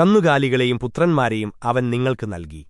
കന്നുകാലികളെയും പുത്രന്മാരെയും അവൻ നിങ്ങൾക്ക് നൽകി.